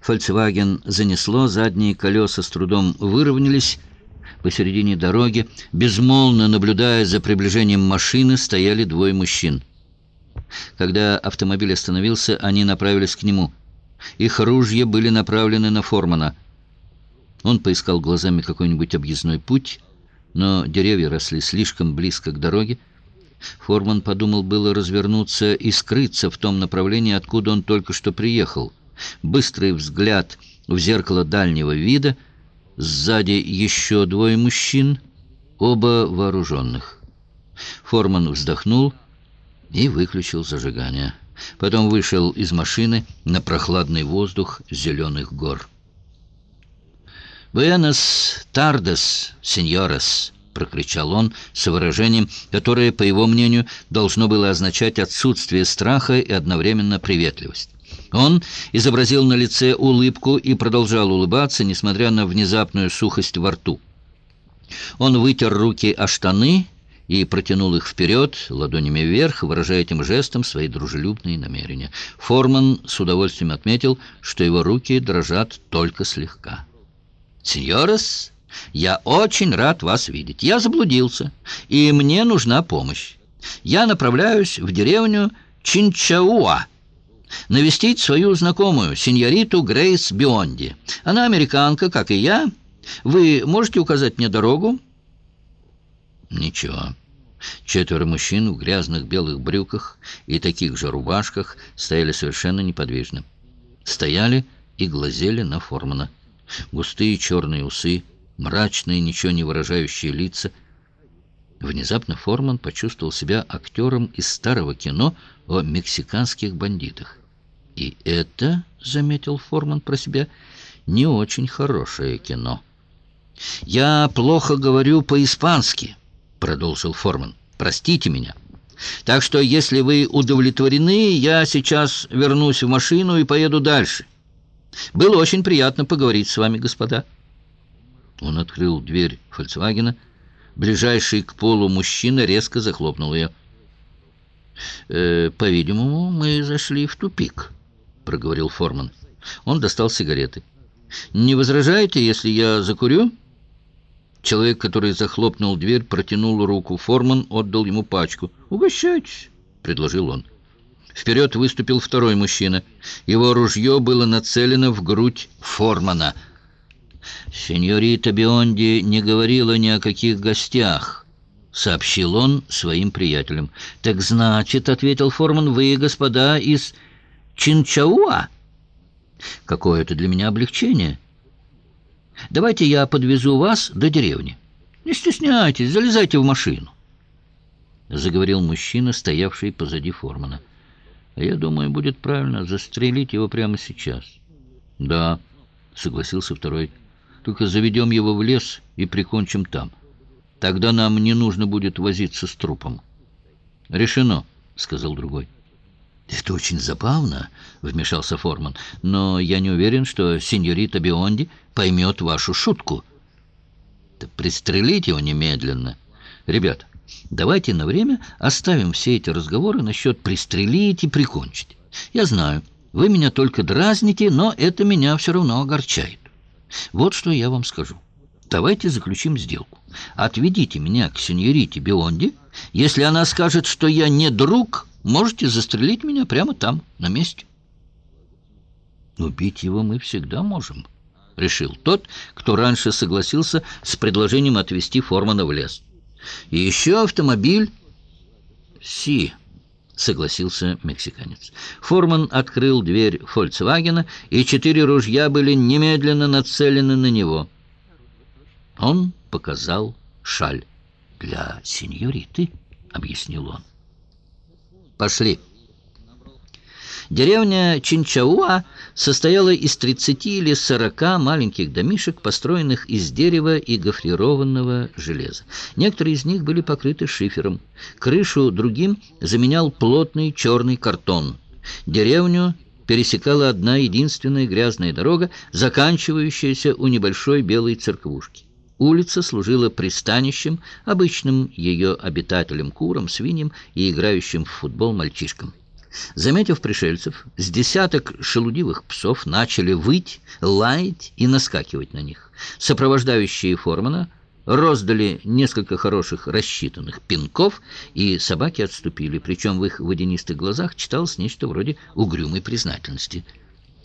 Фольксваген занесло, задние колеса с трудом выровнялись. Посередине дороги, безмолвно наблюдая за приближением машины, стояли двое мужчин. Когда автомобиль остановился, они направились к нему. Их ружья были направлены на Формана. Он поискал глазами какой-нибудь объездной путь, но деревья росли слишком близко к дороге. Форман подумал было развернуться и скрыться в том направлении, откуда он только что приехал. Быстрый взгляд в зеркало дальнего вида. Сзади еще двое мужчин, оба вооруженных. Форман вздохнул и выключил зажигание. Потом вышел из машины на прохладный воздух зеленых гор. «Буэнос тардес, сеньорес!» — прокричал он с выражением, которое, по его мнению, должно было означать отсутствие страха и одновременно приветливость. Он изобразил на лице улыбку и продолжал улыбаться, несмотря на внезапную сухость во рту. Он вытер руки о штаны и протянул их вперед, ладонями вверх, выражая этим жестом свои дружелюбные намерения. Форман с удовольствием отметил, что его руки дрожат только слегка. «Сеньорес, я очень рад вас видеть. Я заблудился, и мне нужна помощь. Я направляюсь в деревню Чинчауа, навестить свою знакомую, сеньориту Грейс Бионди. Она американка, как и я. Вы можете указать мне дорогу?» «Ничего». Четверо мужчин в грязных белых брюках и таких же рубашках стояли совершенно неподвижно. Стояли и глазели на Формана. Густые черные усы, мрачные, ничего не выражающие лица. Внезапно Форман почувствовал себя актером из старого кино о мексиканских бандитах. И это, — заметил Форман про себя, — не очень хорошее кино. «Я плохо говорю по-испански», — продолжил Форман. «Простите меня. Так что, если вы удовлетворены, я сейчас вернусь в машину и поеду дальше. Было очень приятно поговорить с вами, господа». Он открыл дверь «Фольксвагена». Ближайший к полу мужчина резко захлопнул ее. «Э, «По-видимому, мы зашли в тупик», — проговорил Форман. Он достал сигареты. «Не возражаете, если я закурю?» Человек, который захлопнул дверь, протянул руку. Форман отдал ему пачку. «Угощайтесь», — предложил он. Вперед выступил второй мужчина. Его ружье было нацелено в грудь Формана. «Сеньорита Бионди не говорила ни о каких гостях», — сообщил он своим приятелям. «Так значит, — ответил Форман, — вы, господа, из Чинчауа?» «Какое это для меня облегчение!» «Давайте я подвезу вас до деревни. Не стесняйтесь, залезайте в машину», — заговорил мужчина, стоявший позади Формана. Я думаю, будет правильно застрелить его прямо сейчас. Да, согласился второй. Только заведем его в лес и прикончим там. Тогда нам не нужно будет возиться с трупом. Решено, сказал другой. «Это очень забавно», — вмешался Форман, «но я не уверен, что сеньорита Бионди поймет вашу шутку». «Да пристрелите его немедленно. Ребята, Давайте на время оставим все эти разговоры насчет пристрелить и прикончить. Я знаю, вы меня только дразните, но это меня все равно огорчает. Вот что я вам скажу. Давайте заключим сделку. Отведите меня к сеньорите Бионди. Если она скажет, что я не друг, можете застрелить меня прямо там, на месте. Убить его мы всегда можем, решил тот, кто раньше согласился с предложением отвезти Формана в лес. И еще автомобиль «Си», — согласился мексиканец. Форман открыл дверь «Фольксвагена», и четыре ружья были немедленно нацелены на него. Он показал шаль. «Для сеньориты», — объяснил он. «Пошли». Деревня Чинчауа состояла из 30 или 40 маленьких домишек, построенных из дерева и гофрированного железа. Некоторые из них были покрыты шифером. Крышу другим заменял плотный черный картон. Деревню пересекала одна единственная грязная дорога, заканчивающаяся у небольшой белой церквушки. Улица служила пристанищем, обычным ее обитателям, курам, свиньям и играющим в футбол мальчишкам. Заметив пришельцев, с десяток шелудивых псов начали выть, лаять и наскакивать на них. Сопровождающие Формана роздали несколько хороших рассчитанных пинков, и собаки отступили, причем в их водянистых глазах читалось нечто вроде угрюмой признательности –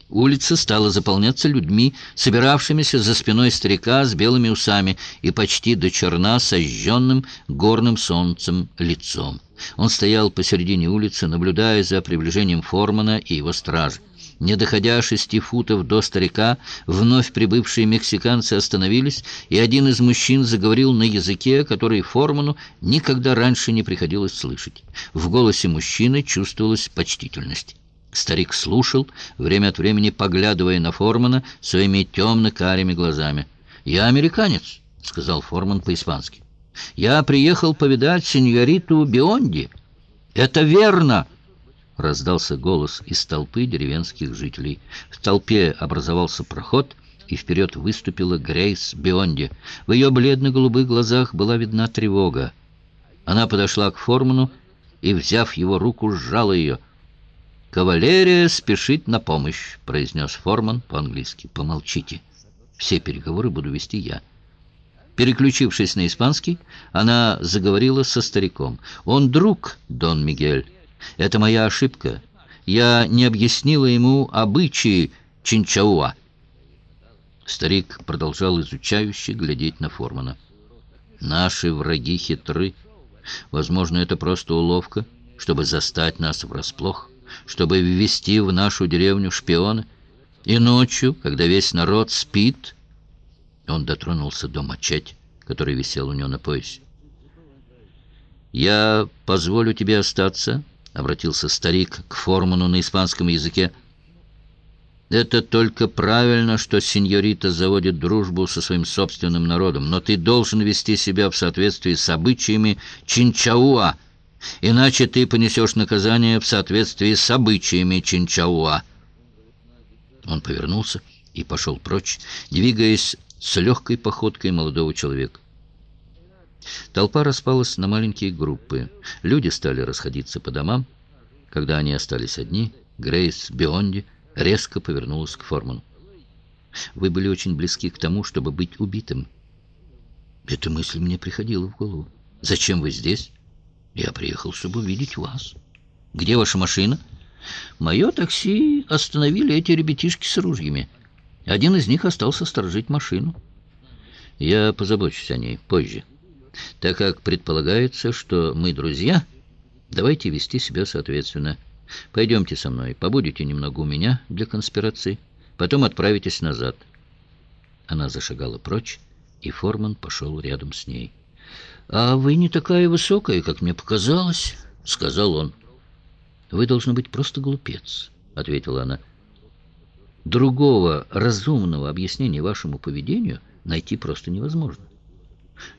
Улица стала заполняться людьми, собиравшимися за спиной старика с белыми усами и почти до черна сожженным горным солнцем лицом. Он стоял посередине улицы, наблюдая за приближением Формана и его стражи. Не доходя шести футов до старика, вновь прибывшие мексиканцы остановились, и один из мужчин заговорил на языке, который Форману никогда раньше не приходилось слышать. В голосе мужчины чувствовалась почтительность. Старик слушал, время от времени поглядывая на Формана своими темно-карими глазами. «Я американец», — сказал Форман по-испански. «Я приехал повидать сеньориту Бионди». «Это верно!» — раздался голос из толпы деревенских жителей. В толпе образовался проход, и вперед выступила Грейс Бионди. В ее бледно-голубых глазах была видна тревога. Она подошла к Форману и, взяв его руку, сжала ее — «Кавалерия спешит на помощь», — произнес Форман по-английски. «Помолчите. Все переговоры буду вести я». Переключившись на испанский, она заговорила со стариком. «Он друг, Дон Мигель. Это моя ошибка. Я не объяснила ему обычаи Чинчауа». Старик продолжал изучающе глядеть на Формана. «Наши враги хитры. Возможно, это просто уловка, чтобы застать нас врасплох» чтобы ввести в нашу деревню шпиона. И ночью, когда весь народ спит, он дотронулся до мачете, который висел у него на поясе. «Я позволю тебе остаться», — обратился старик к Форману на испанском языке. «Это только правильно, что сеньорита заводит дружбу со своим собственным народом, но ты должен вести себя в соответствии с обычаями Чинчауа, иначе ты понесешь наказание в соответствии с обычаями Чинчауа». Он повернулся и пошел прочь, двигаясь с легкой походкой молодого человека. Толпа распалась на маленькие группы. Люди стали расходиться по домам. Когда они остались одни, Грейс Бионди резко повернулась к Форману. «Вы были очень близки к тому, чтобы быть убитым». Эта мысль мне приходила в голову. «Зачем вы здесь?» Я приехал, чтобы увидеть вас. Где ваша машина? Мое такси остановили эти ребятишки с ружьями. Один из них остался сторожить машину. Я позабочусь о ней позже. Так как предполагается, что мы друзья, давайте вести себя соответственно. Пойдемте со мной, побудете немного у меня для конспирации, потом отправитесь назад. Она зашагала прочь, и Форман пошел рядом с ней. «А вы не такая высокая, как мне показалось», — сказал он. «Вы должны быть просто глупец», — ответила она. «Другого разумного объяснения вашему поведению найти просто невозможно.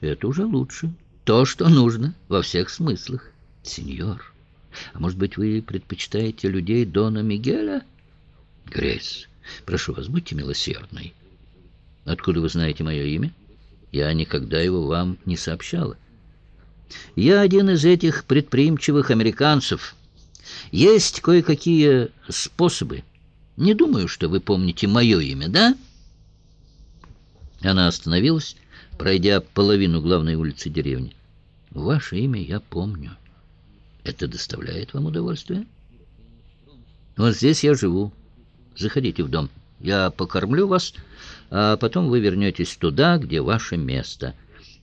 Это уже лучше. То, что нужно во всех смыслах. Сеньор, а может быть, вы предпочитаете людей Дона Мигеля?» «Грейс, прошу вас, будьте милосердной. Откуда вы знаете мое имя?» Я никогда его вам не сообщала. Я один из этих предприимчивых американцев. Есть кое-какие способы. Не думаю, что вы помните мое имя, да?» Она остановилась, пройдя половину главной улицы деревни. «Ваше имя я помню. Это доставляет вам удовольствие?» «Вот здесь я живу. Заходите в дом. Я покормлю вас, а потом вы вернетесь туда, где ваше место».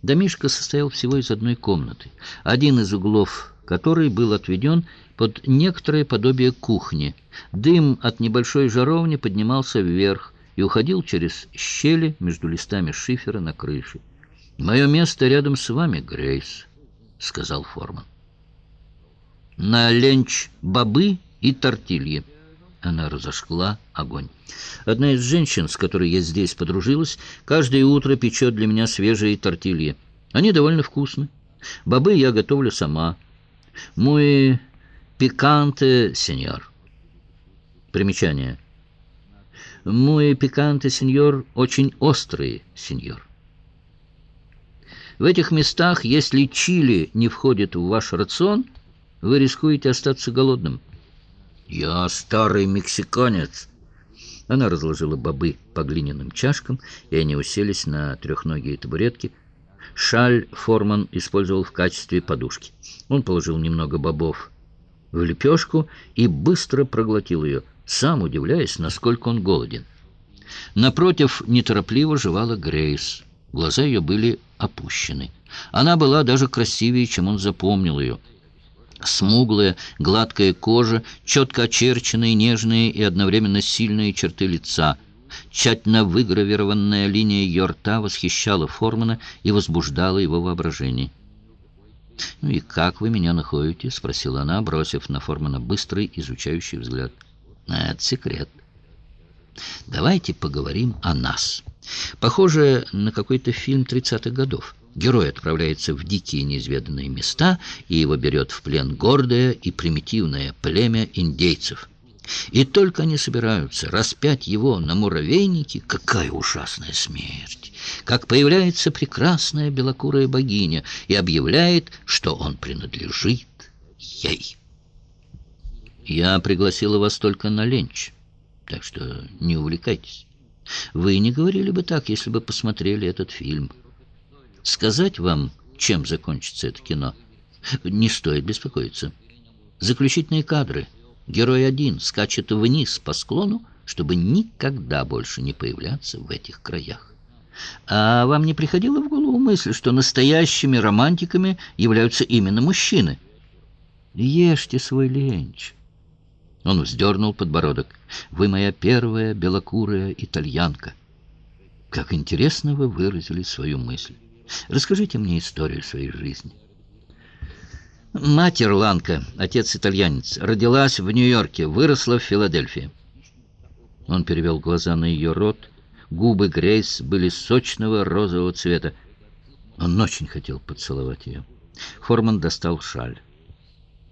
Домишко состоял всего из одной комнаты, один из углов которой был отведен под некоторое подобие кухни. Дым от небольшой жаровни поднимался вверх и уходил через щели между листами шифера на крыше. «Мое место рядом с вами, Грейс», — сказал Форман. «На ленч бобы и тортильи». Она разожгла огонь. Одна из женщин, с которой я здесь подружилась, каждое утро печет для меня свежие тортильи. Они довольно вкусны. Бобы я готовлю сама. Мой пиканте, сеньор. Примечание. Мой пиканте, сеньор, очень острый, сеньор. В этих местах, если чили не входит в ваш рацион, вы рискуете остаться голодным. Я старый мексиканец. Она разложила бобы по глиняным чашкам, и они уселись на трехногие табуретки. Шаль Форман использовал в качестве подушки. Он положил немного бобов в лепешку и быстро проглотил ее, сам удивляясь, насколько он голоден. Напротив неторопливо жевала Грейс. Глаза ее были опущены. Она была даже красивее, чем он запомнил ее. Смуглая, гладкая кожа, четко очерченные, нежные и одновременно сильные черты лица. Тщательно выгравированная линия ее рта восхищала Формана и возбуждала его воображение. «Ну и как вы меня находите?» — спросила она, бросив на Формана быстрый, изучающий взгляд. «Это секрет». «Давайте поговорим о нас. Похоже на какой-то фильм тридцатых годов». Герой отправляется в дикие неизведанные места, и его берет в плен гордое и примитивное племя индейцев. И только они собираются распять его на муравейнике, какая ужасная смерть! Как появляется прекрасная белокурая богиня и объявляет, что он принадлежит ей. Я пригласила вас только на ленч, так что не увлекайтесь. Вы не говорили бы так, если бы посмотрели этот фильм. Сказать вам, чем закончится это кино, не стоит беспокоиться. Заключительные кадры. Герой один скачет вниз по склону, чтобы никогда больше не появляться в этих краях. А вам не приходила в голову мысль, что настоящими романтиками являются именно мужчины? Ешьте свой ленч. Он вздернул подбородок. «Вы моя первая белокурая итальянка». Как интересно вы выразили свою мысль. Расскажите мне историю своей жизни. Мать ирландка, отец итальянец, родилась в Нью-Йорке, выросла в Филадельфии. Он перевел глаза на ее рот. Губы Грейс были сочного розового цвета. Он очень хотел поцеловать ее. Форман достал шаль.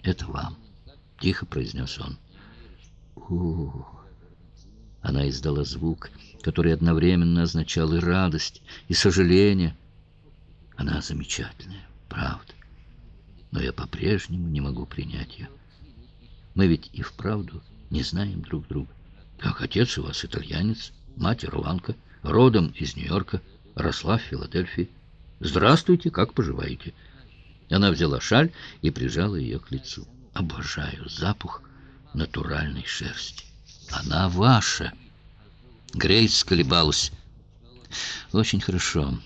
«Это вам», — тихо произнес он. У Она издала звук, который одновременно означал и радость, и сожаление. Она замечательная, правда. Но я по-прежнему не могу принять ее. Мы ведь и вправду не знаем друг друга. Как отец у вас итальянец, мать ирландка, родом из Нью-Йорка, росла в Филадельфии. Здравствуйте, как поживаете? Она взяла шаль и прижала ее к лицу. Обожаю запах натуральной шерсти. Она ваша. Грейс колебалась. Очень хорошо.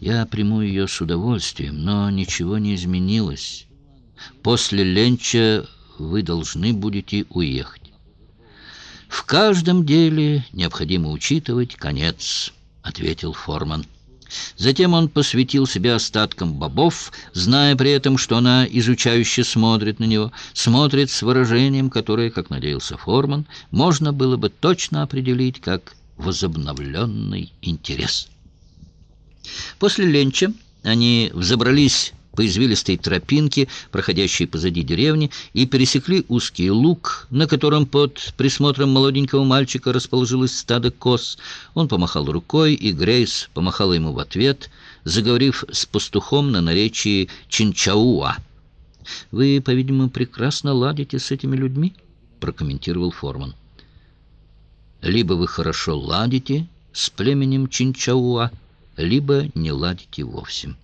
Я приму ее с удовольствием, но ничего не изменилось. После ленча вы должны будете уехать. В каждом деле необходимо учитывать конец, ответил Форман. Затем он посвятил себя остаткам бобов, зная при этом, что она изучающе смотрит на него, смотрит с выражением, которое, как надеялся Форман, можно было бы точно определить как возобновленный интерес. После ленча они взобрались по извилистой тропинке, проходящей позади деревни, и пересекли узкий луг, на котором под присмотром молоденького мальчика расположилось стадо коз. Он помахал рукой, и Грейс помахала ему в ответ, заговорив с пастухом на наречии Чинчауа. «Вы, по-видимому, прекрасно ладите с этими людьми?» — прокомментировал Форман. «Либо вы хорошо ладите с племенем Чинчауа, либо не ладите вовсе.